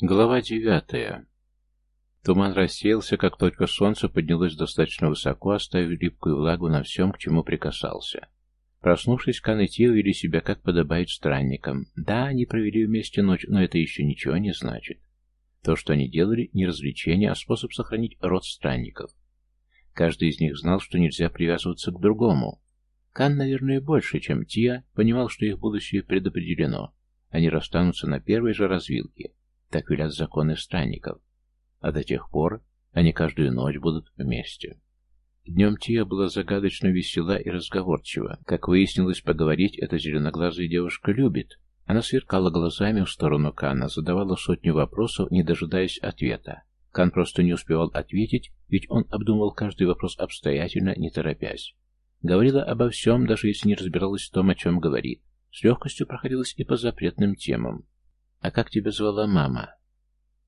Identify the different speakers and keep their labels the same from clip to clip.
Speaker 1: Глава девятая. Туман рассеялся, как только солнце поднялось достаточно высоко, оставив липкую влагу на всем, к чему прикасался. Проснувшись, Кан и Тио вели себя, как подобает странникам. Да, они провели вместе ночь, но это еще ничего не значит. То, что они делали, не развлечение, а способ сохранить род странников. Каждый из них знал, что нельзя привязываться к другому. Кан, наверное, больше, чем Тиа, понимал, что их будущее предопределено. Они расстанутся на первой же развилке. Так велят законы странников. А до тех пор они каждую ночь будут вместе. Днем Тия была загадочно весела и разговорчива. Как выяснилось, поговорить эта зеленоглазая девушка любит. Она сверкала глазами в сторону Кана, задавала сотню вопросов, не дожидаясь ответа. Кан просто не успевал ответить, ведь он обдумывал каждый вопрос обстоятельно, не торопясь. Говорила обо всем, даже если не разбиралась в том, о чем говорит. С легкостью проходилась и по запретным темам. «А как тебя звала мама?»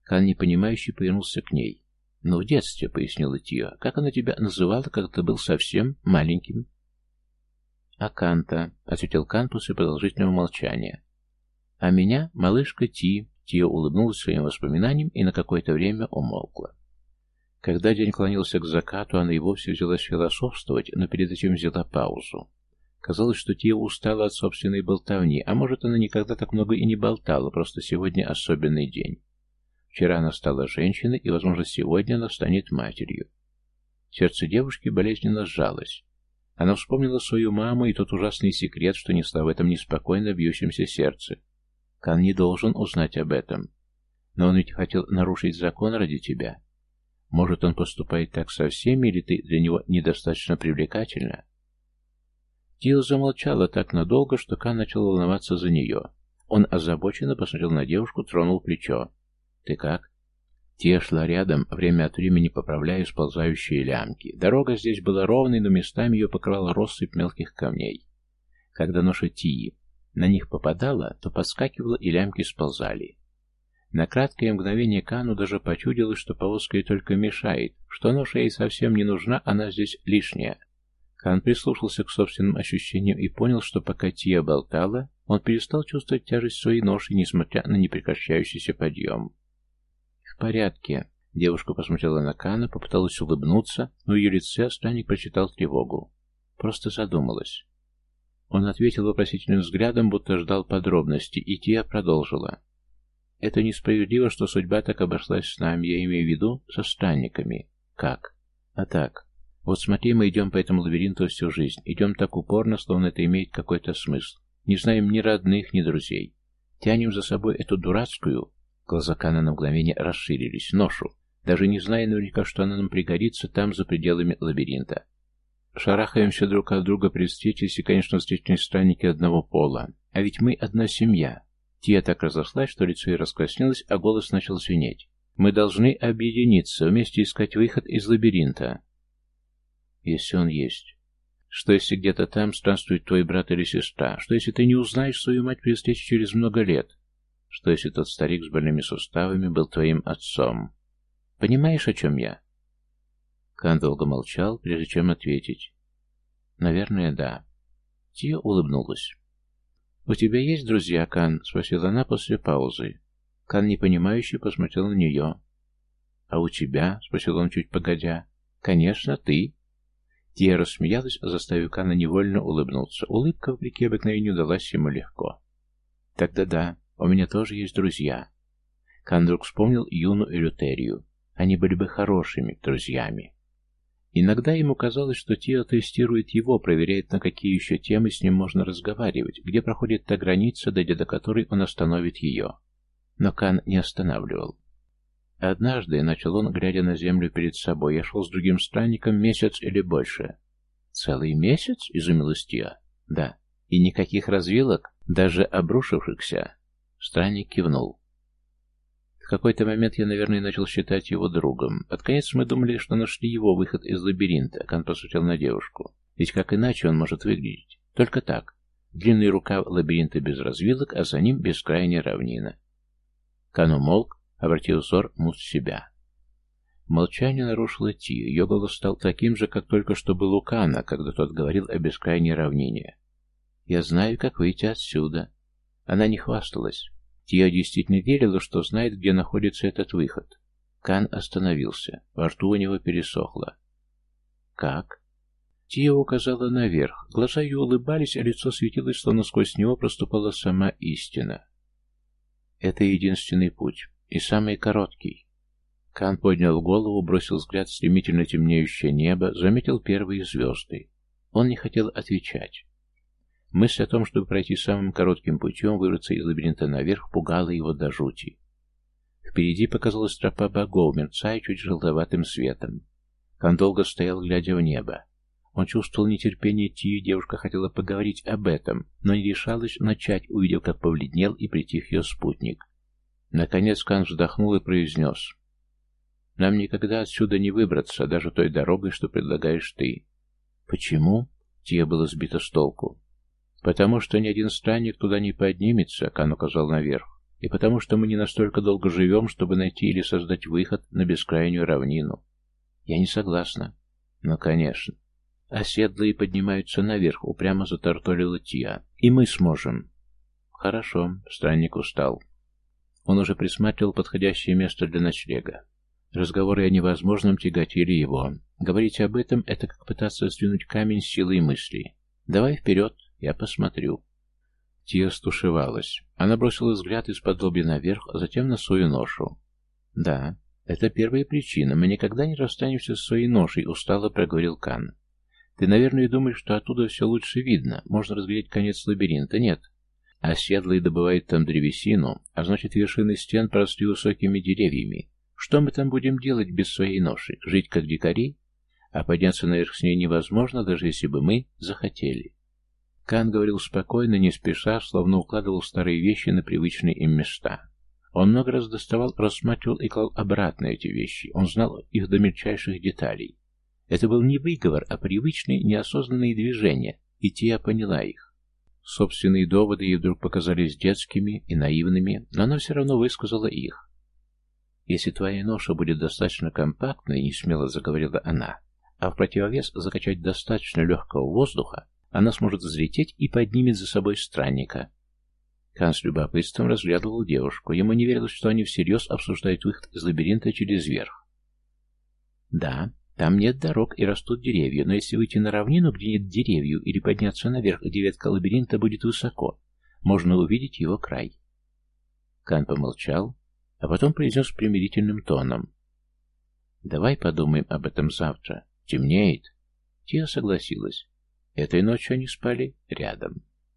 Speaker 1: Хан, непонимающий, повернулся к ней. «Ну, в детстве», — пояснила Тио. «Как она тебя называла, когда ты был совсем маленьким?» «Аканта», — ответил Кан после продолжительного молчания. «А меня — малышка Ти», — Тио улыбнулась своим воспоминаниям и на какое-то время умолкла. Когда день клонился к закату, она и вовсе взялась философствовать, но перед этим взяла паузу. Казалось, что Тия устала от собственной болтовни, а может, она никогда так много и не болтала, просто сегодня особенный день. Вчера она стала женщиной, и, возможно, сегодня она станет матерью. Сердце девушки болезненно сжалось. Она вспомнила свою маму и тот ужасный секрет, что несла в этом неспокойно бьющемся сердце. Кан не должен узнать об этом. Но он ведь хотел нарушить закон ради тебя. Может, он поступает так со всеми, или ты для него недостаточно привлекательна? Тил замолчала так надолго, что Кан начал волноваться за нее. Он озабоченно посмотрел на девушку, тронул плечо. «Ты как?» Тия шла рядом, время от времени поправляя сползающие лямки. Дорога здесь была ровной, но местами ее покрывала россыпь мелких камней. Когда ноша Тии на них попадала, то подскакивала и лямки сползали. На краткое мгновение Кану даже почудилось, что повозка ей только мешает, что ноша ей совсем не нужна, она здесь лишняя. Кан прислушался к собственным ощущениям и понял, что пока Тия болтала, он перестал чувствовать тяжесть своей ноши, несмотря на непрекращающийся подъем. «В порядке». Девушка посмотрела на Кана, попыталась улыбнуться, но в ее лице странник прочитал тревогу. Просто задумалась. Он ответил вопросительным взглядом, будто ждал подробностей, и Тия продолжила. «Это несправедливо, что судьба так обошлась с нами, я имею в виду со странниками. Как? А так. Вот смотри, мы идем по этому лабиринту всю жизнь. Идем так упорно, словно это имеет какой-то смысл. Не знаем ни родных, ни друзей. Тянем за собой эту дурацкую... Глаза Кана на мгновение расширились. Ношу. Даже не зная наверняка, что она нам пригодится там, за пределами лабиринта. Шарахаемся друг от друга при встрече, если, конечно, встречные странники одного пола. А ведь мы одна семья. Тия так разошлась, что лицо ей раскраснелось, а голос начал звенеть. Мы должны объединиться, вместе искать выход из лабиринта если он есть. Что если где-то там странствует твой брат или сестра? Что если ты не узнаешь свою мать при встрече через много лет? Что если тот старик с больными суставами был твоим отцом? Понимаешь, о чем я? Кан долго молчал, прежде чем ответить. Наверное, да. Тия улыбнулась. «У тебя есть друзья, Кан?» — спросила она после паузы. Кан, непонимающе, посмотрел на нее. «А у тебя?» — спросил он чуть погодя. «Конечно, ты». Тия рассмеялась, заставив Кана невольно улыбнуться. Улыбка, вопреки обыкновению, далась ему легко. «Тогда да, у меня тоже есть друзья». Кан вдруг вспомнил Юну и Лютерию. Они были бы хорошими друзьями. Иногда ему казалось, что Тио тестирует его, проверяет, на какие еще темы с ним можно разговаривать, где проходит та граница, дойдя до которой он остановит ее. Но Кан не останавливал. Однажды, начал он, глядя на землю перед собой, я шел с другим странником месяц или больше. Целый месяц? Изумилась Тия. Да. И никаких развилок, даже обрушившихся. Странник кивнул. В какой-то момент я, наверное, начал считать его другом. Под конец мы думали, что нашли его выход из лабиринта. Кан посмотрел на девушку. Ведь как иначе он может выглядеть? Только так. Длинный рукав лабиринта без развилок, а за ним бескрайняя равнина. Кан умолк, обратил взор муж себя. Молчание нарушило Ти. Ее голос стал таким же, как только что был у Кана, когда тот говорил о бескрайней равнине. «Я знаю, как выйти отсюда». Она не хвасталась. Тия действительно верила, что знает, где находится этот выход. Кан остановился. Во рту у него пересохло. «Как?» Тия указала наверх. Глаза ее улыбались, а лицо светилось, словно сквозь него проступала сама истина. «Это единственный путь. И самый короткий». Кан поднял голову, бросил взгляд в стремительно темнеющее небо, заметил первые звезды. Он не хотел отвечать. Мысль о том, чтобы пройти самым коротким путем, выбраться из лабиринта наверх, пугала его до жути. Впереди показалась тропа богов, мерцая чуть желтоватым светом. Кан долго стоял, глядя в небо. Он чувствовал нетерпение Тию, девушка хотела поговорить об этом, но не решалась начать, увидев, как повледнел и притих ее спутник. Наконец Кан вздохнул и произнес. «Нам никогда отсюда не выбраться, даже той дорогой, что предлагаешь ты». «Почему?» Тия была сбита с толку. «Потому что ни один странник туда не поднимется», — Кан указал наверх, «и потому что мы не настолько долго живем, чтобы найти или создать выход на бескрайнюю равнину». «Я не согласна». «Ну, конечно». «Оседлые поднимаются наверх», — упрямо затартолила Тия. «И мы сможем». «Хорошо», — странник устал. Он уже присматривал подходящее место для ночлега. Разговоры о невозможном тяготили его. Говорить об этом — это как пытаться сдвинуть камень силой мысли. «Давай вперед», я посмотрю. Тия стушевалась. Она бросила взгляд из-под лоби наверх, а затем на свою ношу. Да, это первая причина. Мы никогда не расстанемся с своей ношей, устало проговорил Кан. Ты, наверное, думаешь, что оттуда все лучше видно. Можно разглядеть конец лабиринта. Нет. Оседлые добывают там древесину, а значит, вершины стен поросли высокими деревьями. Что мы там будем делать без своей ноши? Жить как дикари? А подняться наверх с ней невозможно, даже если бы мы захотели. Кан говорил спокойно, не спеша, словно укладывал старые вещи на привычные им места. Он много раз доставал, рассматривал и клал обратно эти вещи. Он знал их до мельчайших деталей. Это был не выговор, а привычные, неосознанные движения, и Тия поняла их. Собственные доводы ей вдруг показались детскими и наивными, но она все равно высказала их. «Если твоя ноша будет достаточно компактной, — не смело заговорила она, — а в противовес закачать достаточно легкого воздуха, она сможет взлететь и поднимет за собой странника. Кан с любопытством разглядывал девушку. Ему не верилось, что они всерьез обсуждают выход из лабиринта через верх. Да, там нет дорог и растут деревья, но если выйти на равнину, где нет деревьев, или подняться наверх, где ветка лабиринта будет высоко, можно увидеть его край. Кан помолчал, а потом произнес примирительным тоном. «Давай подумаем об этом завтра. Темнеет». Тия согласилась. Этой ночью они спали рядом.